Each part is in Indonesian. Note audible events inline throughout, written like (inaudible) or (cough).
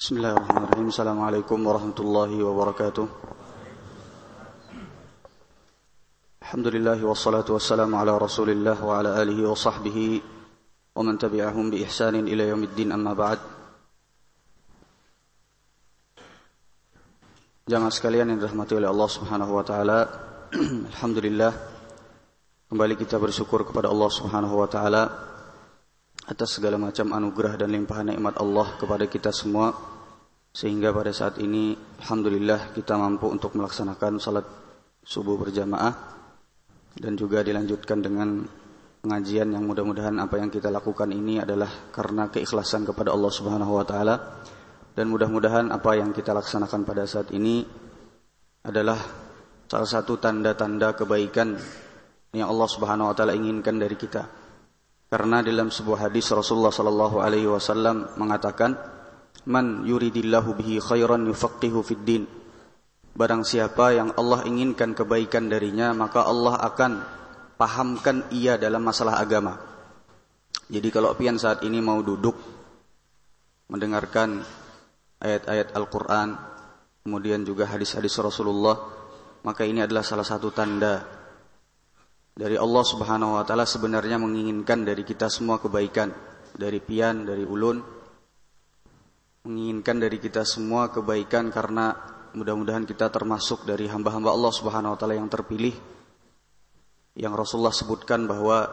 بسم الله الرحمن الرحيم السلام عليكم ورحمة الله وبركاته الحمد لله والصلاة والسلام على رسول الله وعلى آله وصحبه ومن تبعهم بإحسان إلى يوم الدين أما بعد Jamaah sekalian yang dirahmati oleh Allah Subhanahu wa taala, (clears throat) alhamdulillah kembali kita bersyukur kepada Allah Subhanahu wa taala atas segala macam anugerah dan limpahan nikmat Allah kepada kita semua sehingga pada saat ini alhamdulillah kita mampu untuk melaksanakan salat subuh berjamaah dan juga dilanjutkan dengan pengajian yang mudah-mudahan apa yang kita lakukan ini adalah karena keikhlasan kepada Allah Subhanahu wa taala dan mudah-mudahan apa yang kita laksanakan pada saat ini adalah salah satu tanda-tanda kebaikan yang Allah Subhanahu wa taala inginkan dari kita. Karena dalam sebuah hadis Rasulullah sallallahu alaihi wasallam mengatakan, "Man yuridillahu bihi khairan yufaqihu fid din." Barang siapa yang Allah inginkan kebaikan darinya, maka Allah akan pahamkan ia dalam masalah agama. Jadi kalau pian saat ini mau duduk mendengarkan ayat-ayat Al-Quran, kemudian juga hadis-hadis Rasulullah, maka ini adalah salah satu tanda dari Allah Subhanahu wa taala sebenarnya menginginkan dari kita semua kebaikan, dari pian, dari ulun menginginkan dari kita semua kebaikan karena mudah-mudahan kita termasuk dari hamba-hamba Allah Subhanahu wa taala yang terpilih yang Rasulullah sebutkan bahwa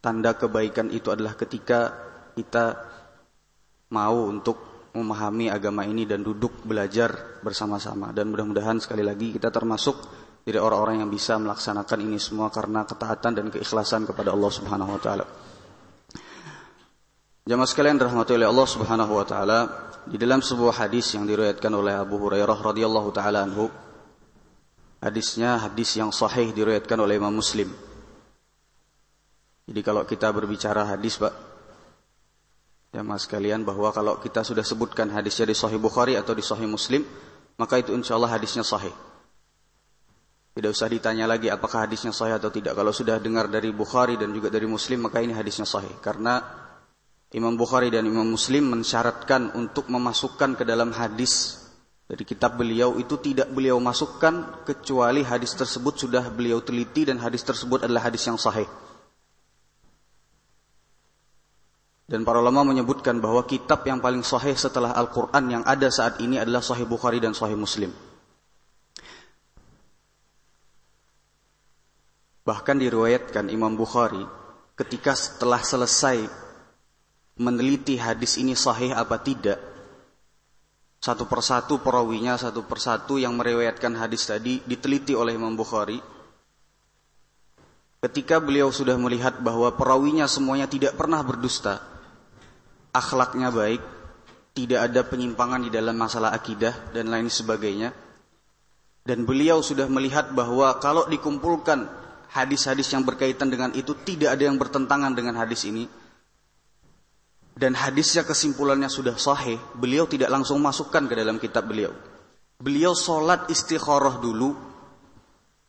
tanda kebaikan itu adalah ketika kita mau untuk memahami agama ini dan duduk belajar bersama-sama dan mudah-mudahan sekali lagi kita termasuk dari orang-orang yang bisa melaksanakan ini semua karena ketaatan dan keikhlasan kepada Allah Subhanahu wa taala. Jamaah sekalian dirahmati oleh Allah Subhanahu wa taala, di dalam sebuah hadis yang diriwayatkan oleh Abu Hurairah radhiyallahu taala anhu, hadisnya hadis yang sahih diriwayatkan oleh Imam Muslim. Jadi kalau kita berbicara hadis, Pak, mas sekalian bahwa kalau kita sudah sebutkan hadisnya di Sahih Bukhari atau di Sahih Muslim, maka itu insya Allah hadisnya sahih. Tidak usah ditanya lagi apakah hadisnya sahih atau tidak. Kalau sudah dengar dari Bukhari dan juga dari Muslim, maka ini hadisnya sahih. Karena Imam Bukhari dan Imam Muslim mensyaratkan untuk memasukkan ke dalam hadis dari kitab beliau itu tidak beliau masukkan kecuali hadis tersebut sudah beliau teliti dan hadis tersebut adalah hadis yang sahih. Dan para ulama menyebutkan bahwa kitab yang paling sahih setelah Al-Quran yang ada saat ini adalah Sahih Bukhari dan Sahih Muslim. Bahkan diriwayatkan Imam Bukhari ketika setelah selesai meneliti hadis ini sahih apa tidak, satu persatu perawinya, satu persatu yang meriwayatkan hadis tadi diteliti oleh Imam Bukhari. Ketika beliau sudah melihat bahwa perawinya semuanya tidak pernah berdusta, akhlaknya baik, tidak ada penyimpangan di dalam masalah akidah dan lain sebagainya. Dan beliau sudah melihat bahwa kalau dikumpulkan hadis-hadis yang berkaitan dengan itu tidak ada yang bertentangan dengan hadis ini. Dan hadisnya kesimpulannya sudah sahih, beliau tidak langsung masukkan ke dalam kitab beliau. Beliau sholat istikharah dulu,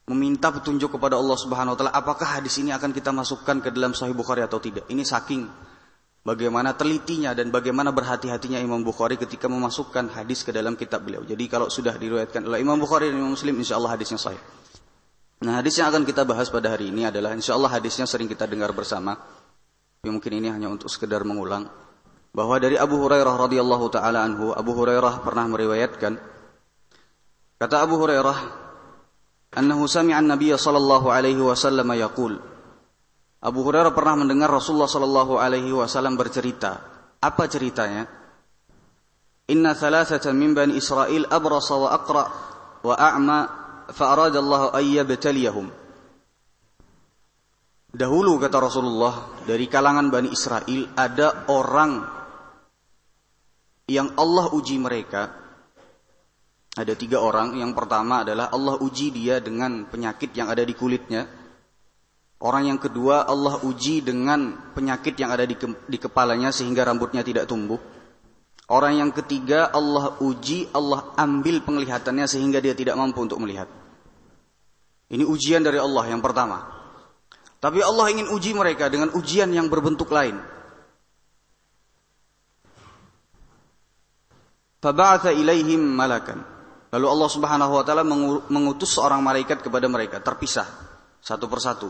meminta petunjuk kepada Allah Subhanahu wa taala apakah hadis ini akan kita masukkan ke dalam sahih Bukhari atau tidak. Ini saking Bagaimana telitinya dan bagaimana berhati-hatinya Imam Bukhari ketika memasukkan hadis ke dalam kitab beliau. Jadi kalau sudah diriwayatkan oleh Imam Bukhari dan Imam Muslim, insya Allah hadisnya sahih. Nah hadis yang akan kita bahas pada hari ini adalah insya Allah hadisnya sering kita dengar bersama. Tapi mungkin ini hanya untuk sekedar mengulang. Bahwa dari Abu Hurairah radhiyallahu taala anhu, Abu Hurairah pernah meriwayatkan kata Abu Hurairah, "Annahu sami'a an-nabiy sallallahu alaihi wasallam yaqul" Abu Hurairah pernah mendengar Rasulullah Shallallahu Alaihi Wasallam bercerita. Apa ceritanya? Inna thalathatan min bani Israel abrasa wa aqra wa a'ma fa'arad Allah ayyabtaliyahum. Dahulu kata Rasulullah dari kalangan Bani Israel ada orang yang Allah uji mereka. Ada tiga orang. Yang pertama adalah Allah uji dia dengan penyakit yang ada di kulitnya. Orang yang kedua Allah uji dengan penyakit yang ada di, ke, di kepalanya sehingga rambutnya tidak tumbuh. Orang yang ketiga Allah uji, Allah ambil penglihatannya sehingga dia tidak mampu untuk melihat. Ini ujian dari Allah yang pertama. Tapi Allah ingin uji mereka dengan ujian yang berbentuk lain. Faba'atha ilaihim malakan. Lalu Allah Subhanahu wa taala mengutus seorang malaikat kepada mereka, terpisah satu persatu.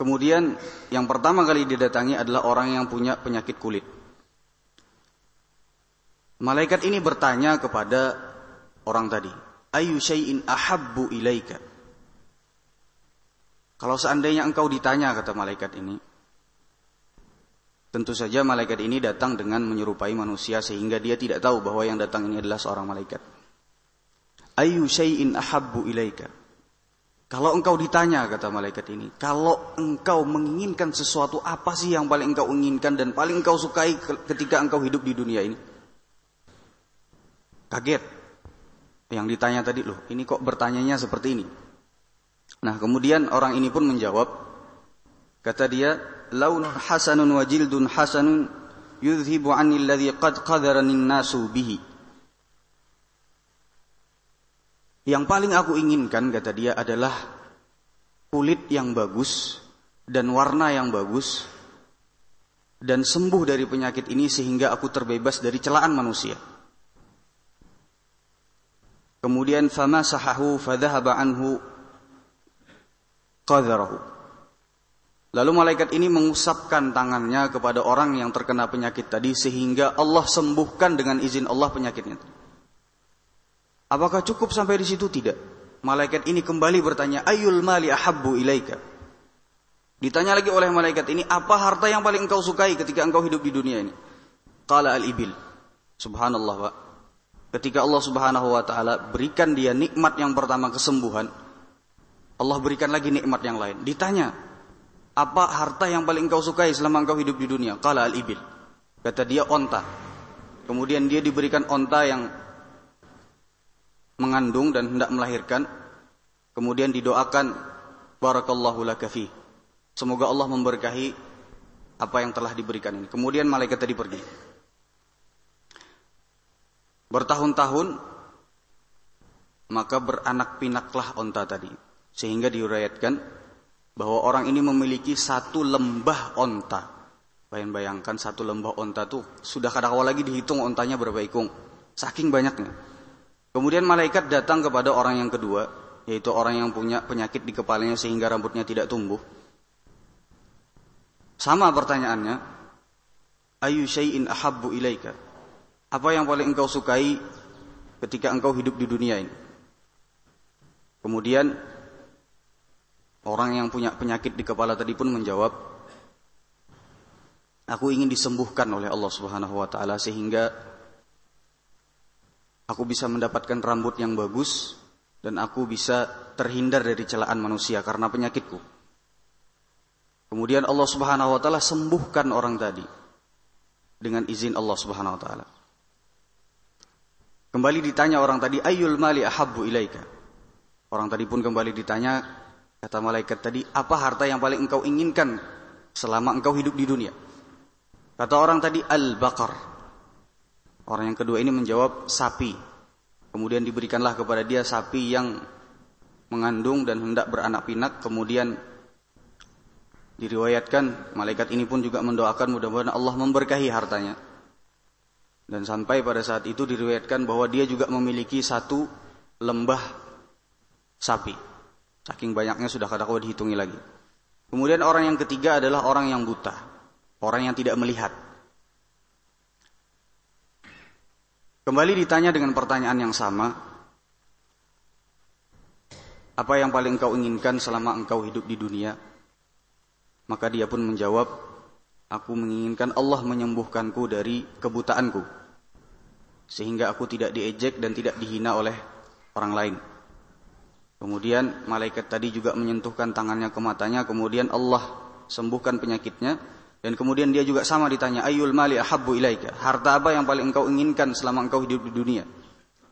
Kemudian yang pertama kali didatangi adalah orang yang punya penyakit kulit. Malaikat ini bertanya kepada orang tadi, "Ayu syai'in ahabbu ilaika?" Kalau seandainya engkau ditanya kata malaikat ini, tentu saja malaikat ini datang dengan menyerupai manusia sehingga dia tidak tahu bahwa yang datang ini adalah seorang malaikat. Ayu syai'in ahabbu ilaika? Kalau engkau ditanya kata malaikat ini, kalau engkau menginginkan sesuatu apa sih yang paling engkau inginkan dan paling engkau sukai ketika engkau hidup di dunia ini? Kaget. Yang ditanya tadi loh, ini kok bertanyanya seperti ini. Nah, kemudian orang ini pun menjawab. Kata dia, "Launun hasanun wa jildun hasanun yudhibu 'anil ladzi qad qadarani nasu bihi." Yang paling aku inginkan kata dia adalah kulit yang bagus dan warna yang bagus dan sembuh dari penyakit ini sehingga aku terbebas dari celaan manusia. Kemudian fama sahahu fadhahaba anhu qadharahu. Lalu malaikat ini mengusapkan tangannya kepada orang yang terkena penyakit tadi sehingga Allah sembuhkan dengan izin Allah penyakitnya. Apakah cukup sampai di situ? Tidak. Malaikat ini kembali bertanya, "Ayul mali ahabbu ilaika?" Ditanya lagi oleh malaikat ini, "Apa harta yang paling engkau sukai ketika engkau hidup di dunia ini?" Qala al-ibil. Subhanallah, Pak. Ketika Allah Subhanahu wa taala berikan dia nikmat yang pertama kesembuhan, Allah berikan lagi nikmat yang lain. Ditanya, "Apa harta yang paling engkau sukai selama engkau hidup di dunia?" Qala al-ibil. Kata dia onta. Kemudian dia diberikan onta yang mengandung dan hendak melahirkan. Kemudian didoakan barakallahu lakafi. Semoga Allah memberkahi apa yang telah diberikan ini. Kemudian malaikat tadi pergi. Bertahun-tahun maka beranak pinaklah onta tadi. Sehingga diurayatkan bahwa orang ini memiliki satu lembah onta. Bayang-bayangkan satu lembah onta tuh sudah kadang lagi dihitung ontanya berapa ikung. Saking banyaknya. Kemudian malaikat datang kepada orang yang kedua, yaitu orang yang punya penyakit di kepalanya sehingga rambutnya tidak tumbuh. Sama pertanyaannya, ayu syai'in ahabbu ilaika? Apa yang paling engkau sukai ketika engkau hidup di dunia ini? Kemudian orang yang punya penyakit di kepala tadi pun menjawab, aku ingin disembuhkan oleh Allah Subhanahu wa taala sehingga aku bisa mendapatkan rambut yang bagus dan aku bisa terhindar dari celaan manusia karena penyakitku. Kemudian Allah Subhanahu wa taala sembuhkan orang tadi dengan izin Allah Subhanahu wa taala. Kembali ditanya orang tadi, "Ayyul mali ahabbu ilaika?" Orang tadi pun kembali ditanya, kata malaikat tadi, "Apa harta yang paling engkau inginkan selama engkau hidup di dunia?" Kata orang tadi, "Al-baqar." Orang yang kedua ini menjawab, "Sapi." Kemudian diberikanlah kepada dia sapi yang mengandung dan hendak beranak pinak, kemudian diriwayatkan malaikat ini pun juga mendoakan mudah-mudahan Allah memberkahi hartanya. Dan sampai pada saat itu diriwayatkan bahwa dia juga memiliki satu lembah sapi. Saking banyaknya sudah kadang dihitungi lagi. Kemudian orang yang ketiga adalah orang yang buta. Orang yang tidak melihat. Kembali ditanya dengan pertanyaan yang sama. Apa yang paling engkau inginkan selama engkau hidup di dunia? Maka dia pun menjawab, Aku menginginkan Allah menyembuhkanku dari kebutaanku. Sehingga aku tidak diejek dan tidak dihina oleh orang lain. Kemudian malaikat tadi juga menyentuhkan tangannya ke matanya. Kemudian Allah sembuhkan penyakitnya. Dan kemudian dia juga sama ditanya, Ayul mali ahabbu ilaika. Harta apa yang paling engkau inginkan selama engkau hidup di dunia?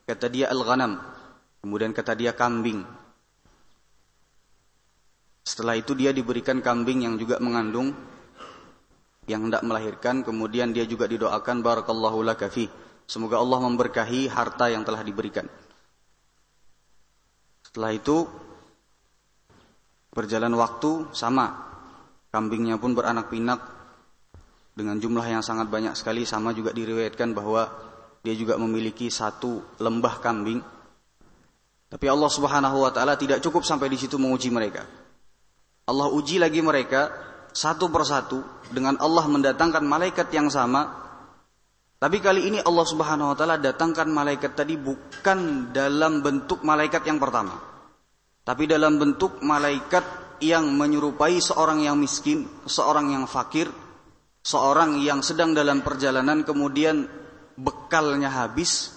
Kata dia al-ghanam. Kemudian kata dia kambing. Setelah itu dia diberikan kambing yang juga mengandung yang hendak melahirkan kemudian dia juga didoakan barakallahu laka fi semoga Allah memberkahi harta yang telah diberikan setelah itu berjalan waktu sama kambingnya pun beranak pinak dengan jumlah yang sangat banyak sekali sama juga diriwayatkan bahwa dia juga memiliki satu lembah kambing. Tapi Allah Subhanahu wa taala tidak cukup sampai di situ menguji mereka. Allah uji lagi mereka satu persatu dengan Allah mendatangkan malaikat yang sama. Tapi kali ini Allah Subhanahu wa taala datangkan malaikat tadi bukan dalam bentuk malaikat yang pertama. Tapi dalam bentuk malaikat yang menyerupai seorang yang miskin, seorang yang fakir, seorang yang sedang dalam perjalanan kemudian bekalnya habis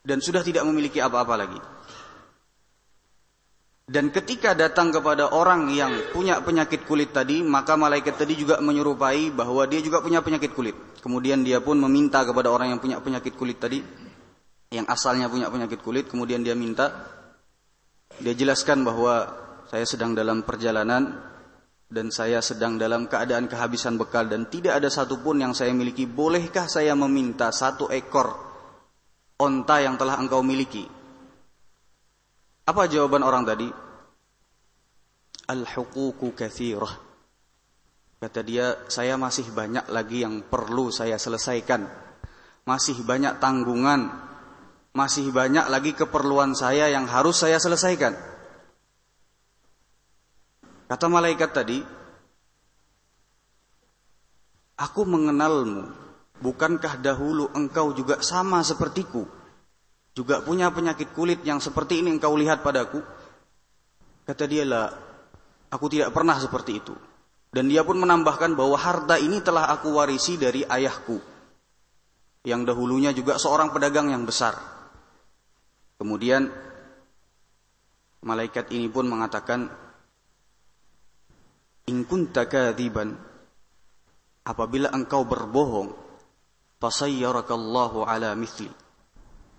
dan sudah tidak memiliki apa-apa lagi. Dan ketika datang kepada orang yang punya penyakit kulit tadi, maka malaikat tadi juga menyerupai bahwa dia juga punya penyakit kulit. Kemudian dia pun meminta kepada orang yang punya penyakit kulit tadi, yang asalnya punya penyakit kulit, kemudian dia minta, dia jelaskan bahwa saya sedang dalam perjalanan, dan saya sedang dalam keadaan kehabisan bekal dan tidak ada satupun yang saya miliki. Bolehkah saya meminta satu ekor onta yang telah engkau miliki? Apa jawaban orang tadi? Al-huququ kathirah. Kata dia, saya masih banyak lagi yang perlu saya selesaikan. Masih banyak tanggungan. Masih banyak lagi keperluan saya yang harus saya selesaikan. Kata malaikat tadi, Aku mengenalmu, bukankah dahulu engkau juga sama sepertiku? Juga punya penyakit kulit yang seperti ini engkau lihat padaku? Kata dia lah, aku tidak pernah seperti itu. Dan dia pun menambahkan bahwa harta ini telah aku warisi dari ayahku. Yang dahulunya juga seorang pedagang yang besar. Kemudian malaikat ini pun mengatakan, In kunta kadiban apabila engkau berbohong fasayyarakallahu ala mithli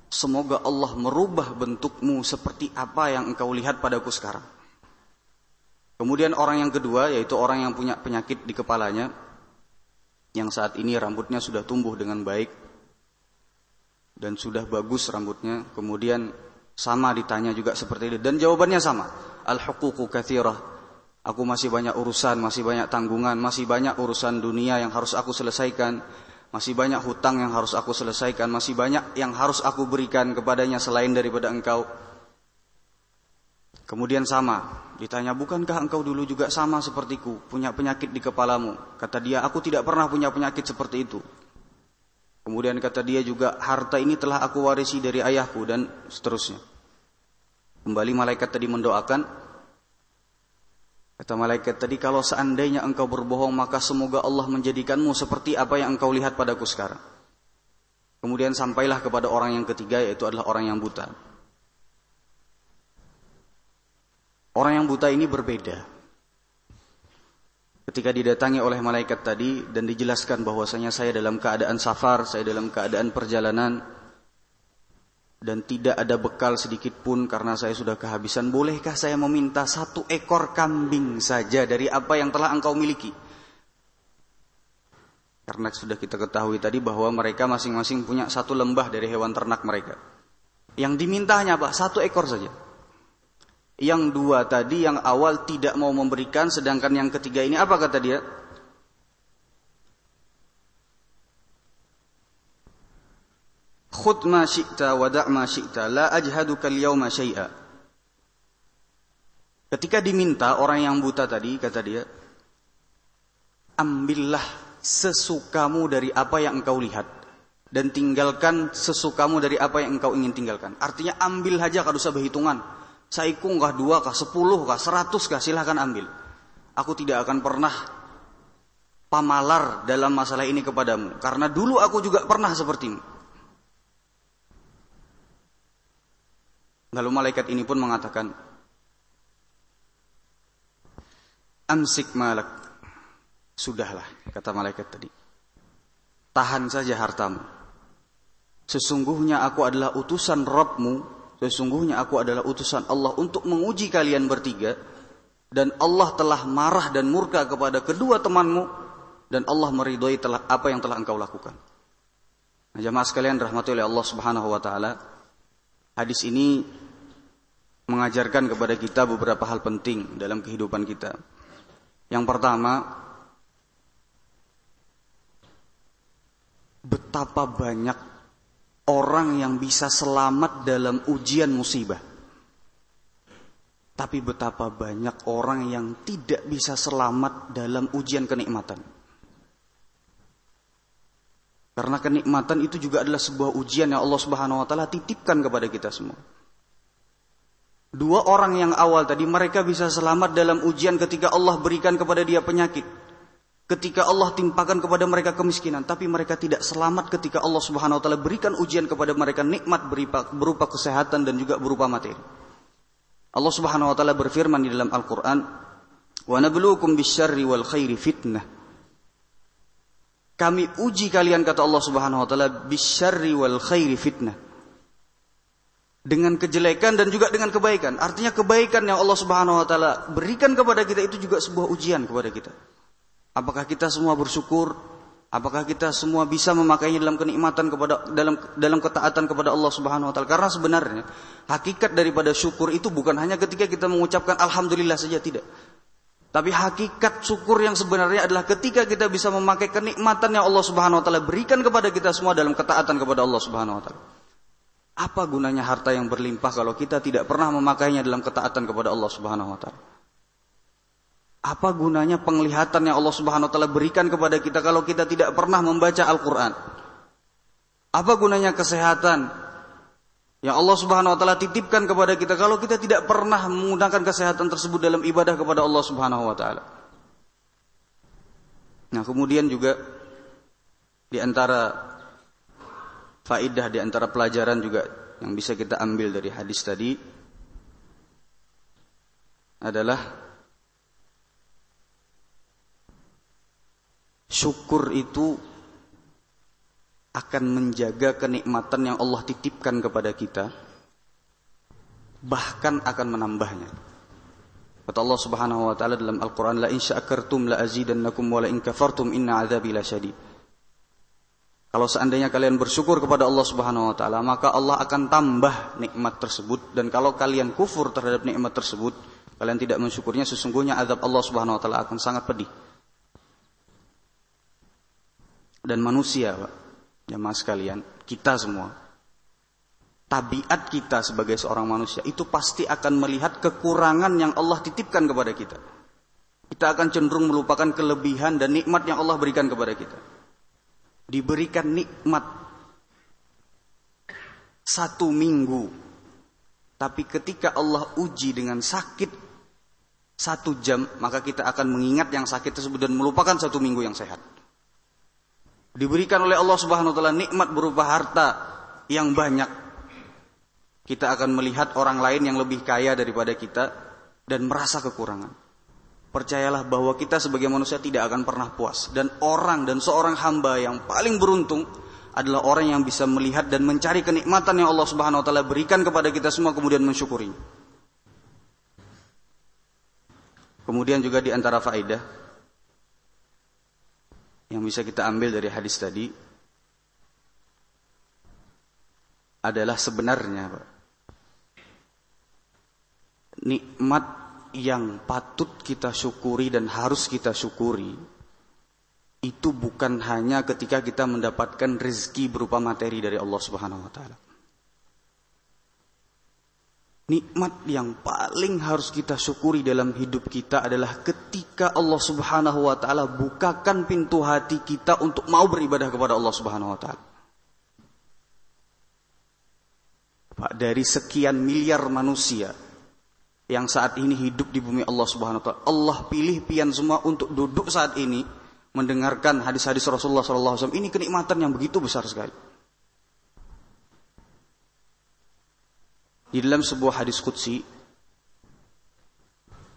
semoga Allah merubah bentukmu seperti apa yang engkau lihat padaku sekarang. Kemudian orang yang kedua yaitu orang yang punya penyakit di kepalanya yang saat ini rambutnya sudah tumbuh dengan baik dan sudah bagus rambutnya. Kemudian sama ditanya juga seperti itu. Dan jawabannya sama. Al-huququ kathirah Aku masih banyak urusan, masih banyak tanggungan, masih banyak urusan dunia yang harus aku selesaikan, masih banyak hutang yang harus aku selesaikan, masih banyak yang harus aku berikan kepadanya selain daripada engkau. Kemudian sama, ditanya, bukankah engkau dulu juga sama sepertiku, punya penyakit di kepalamu? Kata dia, aku tidak pernah punya penyakit seperti itu. Kemudian kata dia juga, harta ini telah aku warisi dari ayahku dan seterusnya. Kembali malaikat tadi mendoakan, Kata malaikat tadi, kalau seandainya engkau berbohong, maka semoga Allah menjadikanmu seperti apa yang engkau lihat padaku sekarang. Kemudian sampailah kepada orang yang ketiga, yaitu adalah orang yang buta. Orang yang buta ini berbeda. Ketika didatangi oleh malaikat tadi dan dijelaskan bahwasanya saya dalam keadaan safar, saya dalam keadaan perjalanan, dan tidak ada bekal sedikit pun karena saya sudah kehabisan. Bolehkah saya meminta satu ekor kambing saja dari apa yang telah engkau miliki? Karena sudah kita ketahui tadi bahwa mereka masing-masing punya satu lembah dari hewan ternak mereka. Yang dimintanya Pak, satu ekor saja. Yang dua tadi yang awal tidak mau memberikan sedangkan yang ketiga ini apa kata dia? Khud ma syi'ta wa da' ma syi'ta la ajhaduka al-yawma syai'a. Ketika diminta orang yang buta tadi kata dia, ambillah sesukamu dari apa yang engkau lihat dan tinggalkan sesukamu dari apa yang engkau ingin tinggalkan. Artinya ambil saja kalau usah berhitungan. Saiku kah dua kah sepuluh kah seratus kah silahkan ambil. Aku tidak akan pernah pamalar dalam masalah ini kepadamu. Karena dulu aku juga pernah sepertimu. Lalu malaikat ini pun mengatakan, Amsik malak. Sudahlah, kata malaikat tadi. Tahan saja hartamu. Sesungguhnya aku adalah utusan Rabbmu. Sesungguhnya aku adalah utusan Allah untuk menguji kalian bertiga. Dan Allah telah marah dan murka kepada kedua temanmu. Dan Allah meridhoi telah, apa yang telah engkau lakukan. Nah, jamaah sekalian rahmati oleh Allah subhanahu wa ta'ala. Hadis ini mengajarkan kepada kita beberapa hal penting dalam kehidupan kita. Yang pertama, betapa banyak orang yang bisa selamat dalam ujian musibah. Tapi betapa banyak orang yang tidak bisa selamat dalam ujian kenikmatan. Karena kenikmatan itu juga adalah sebuah ujian yang Allah Subhanahu wa taala titipkan kepada kita semua. Dua orang yang awal tadi mereka bisa selamat dalam ujian ketika Allah berikan kepada dia penyakit. Ketika Allah timpakan kepada mereka kemiskinan, tapi mereka tidak selamat ketika Allah Subhanahu wa taala berikan ujian kepada mereka nikmat berupa, kesehatan dan juga berupa materi. Allah Subhanahu wa taala berfirman di dalam Al-Qur'an, "Wa nabluukum bisyarri wal khairi fitnah." Kami uji kalian kata Allah Subhanahu wa taala bisyarri wal khairi fitnah dengan kejelekan dan juga dengan kebaikan. Artinya kebaikan yang Allah Subhanahu wa taala berikan kepada kita itu juga sebuah ujian kepada kita. Apakah kita semua bersyukur? Apakah kita semua bisa memakainya dalam kenikmatan kepada dalam dalam ketaatan kepada Allah Subhanahu wa taala? Karena sebenarnya hakikat daripada syukur itu bukan hanya ketika kita mengucapkan alhamdulillah saja tidak. Tapi hakikat syukur yang sebenarnya adalah ketika kita bisa memakai kenikmatan yang Allah Subhanahu wa taala berikan kepada kita semua dalam ketaatan kepada Allah Subhanahu wa taala. Apa gunanya harta yang berlimpah kalau kita tidak pernah memakainya dalam ketaatan kepada Allah Subhanahu wa taala? Apa gunanya penglihatan yang Allah Subhanahu wa taala berikan kepada kita kalau kita tidak pernah membaca Al-Qur'an? Apa gunanya kesehatan yang Allah Subhanahu wa taala titipkan kepada kita kalau kita tidak pernah menggunakan kesehatan tersebut dalam ibadah kepada Allah Subhanahu wa taala? Nah, kemudian juga di antara Faidah di antara pelajaran juga yang bisa kita ambil dari hadis tadi adalah syukur itu akan menjaga kenikmatan yang Allah titipkan kepada kita bahkan akan menambahnya. Kata Allah Subhanahu wa taala dalam Al-Qur'an la in syakartum la azidannakum wa la in kafartum inna adzabi lasyadid. Kalau seandainya kalian bersyukur kepada Allah Subhanahu wa taala, maka Allah akan tambah nikmat tersebut dan kalau kalian kufur terhadap nikmat tersebut, kalian tidak mensyukurnya sesungguhnya azab Allah Subhanahu wa taala akan sangat pedih. Dan manusia, Pak, jemaah sekalian, kita semua tabiat kita sebagai seorang manusia itu pasti akan melihat kekurangan yang Allah titipkan kepada kita. Kita akan cenderung melupakan kelebihan dan nikmat yang Allah berikan kepada kita diberikan nikmat satu minggu, tapi ketika Allah uji dengan sakit satu jam, maka kita akan mengingat yang sakit tersebut dan melupakan satu minggu yang sehat. Diberikan oleh Allah Subhanahu wa taala nikmat berupa harta yang banyak. Kita akan melihat orang lain yang lebih kaya daripada kita dan merasa kekurangan. Percayalah bahwa kita sebagai manusia tidak akan pernah puas. Dan orang dan seorang hamba yang paling beruntung adalah orang yang bisa melihat dan mencari kenikmatan yang Allah Subhanahu wa taala berikan kepada kita semua kemudian mensyukuri. Kemudian juga di antara faedah yang bisa kita ambil dari hadis tadi adalah sebenarnya nikmat yang patut kita syukuri dan harus kita syukuri itu bukan hanya ketika kita mendapatkan rezeki berupa materi dari Allah Subhanahu wa taala. Nikmat yang paling harus kita syukuri dalam hidup kita adalah ketika Allah Subhanahu wa taala bukakan pintu hati kita untuk mau beribadah kepada Allah Subhanahu wa taala. Pak, dari sekian miliar manusia yang saat ini hidup di bumi Allah Subhanahu wa taala. Allah pilih pian semua untuk duduk saat ini mendengarkan hadis-hadis Rasulullah sallallahu alaihi wasallam. Ini kenikmatan yang begitu besar sekali. Di dalam sebuah hadis qudsi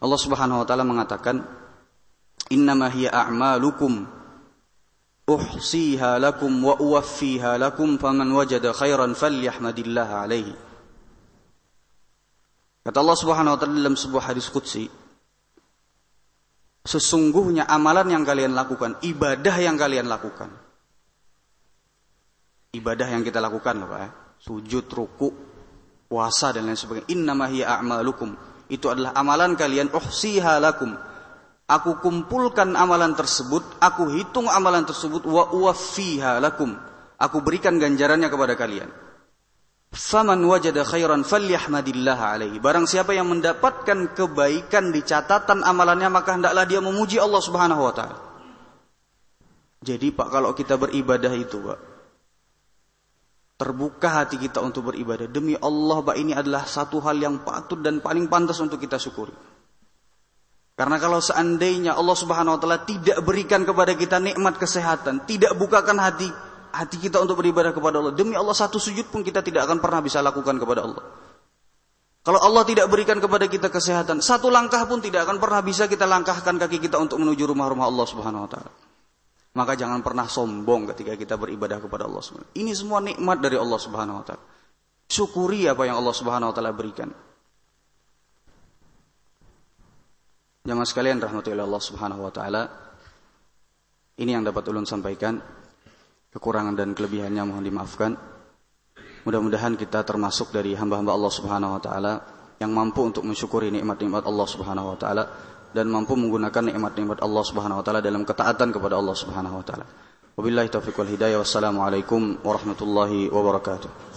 Allah Subhanahu wa taala mengatakan innama hiya a'malukum uhsiha lakum wa uwaffiha lakum faman wajada khairan falyahmadillah alaihi Kata Allah Subhanahu wa taala dalam sebuah hadis qudsi, sesungguhnya amalan yang kalian lakukan, ibadah yang kalian lakukan. Ibadah yang kita lakukan Pak ya. Sujud, ruku, puasa dan lain sebagainya. Innama hiya a'malukum. Itu adalah amalan kalian uhsiha lakum. Aku kumpulkan amalan tersebut, aku hitung amalan tersebut wa uwaffiha lakum. Aku berikan ganjarannya kepada kalian. Faman wajada khairan falyahmadillah alaihi. Barang siapa yang mendapatkan kebaikan di catatan amalannya maka hendaklah dia memuji Allah Subhanahu wa taala. Jadi Pak kalau kita beribadah itu Pak terbuka hati kita untuk beribadah demi Allah Pak ini adalah satu hal yang patut dan paling pantas untuk kita syukuri. Karena kalau seandainya Allah Subhanahu wa taala tidak berikan kepada kita nikmat kesehatan, tidak bukakan hati hati kita untuk beribadah kepada Allah. Demi Allah satu sujud pun kita tidak akan pernah bisa lakukan kepada Allah. Kalau Allah tidak berikan kepada kita kesehatan, satu langkah pun tidak akan pernah bisa kita langkahkan kaki kita untuk menuju rumah-rumah Allah Subhanahu wa taala. Maka jangan pernah sombong ketika kita beribadah kepada Allah Subhanahu Ini semua nikmat dari Allah Subhanahu wa taala. Syukuri apa yang Allah Subhanahu wa taala berikan. Jamaah sekalian rahmatullahi Allah Subhanahu wa taala. Ini yang dapat ulun sampaikan kekurangan dan kelebihannya mohon dimaafkan. Mudah-mudahan kita termasuk dari hamba-hamba Allah Subhanahu wa taala yang mampu untuk mensyukuri nikmat-nikmat Allah Subhanahu wa taala dan mampu menggunakan nikmat-nikmat Allah Subhanahu wa taala dalam ketaatan kepada Allah Subhanahu wa taala. Wabillahi taufiq wal hidayah. Wassalamualaikum warahmatullahi wabarakatuh.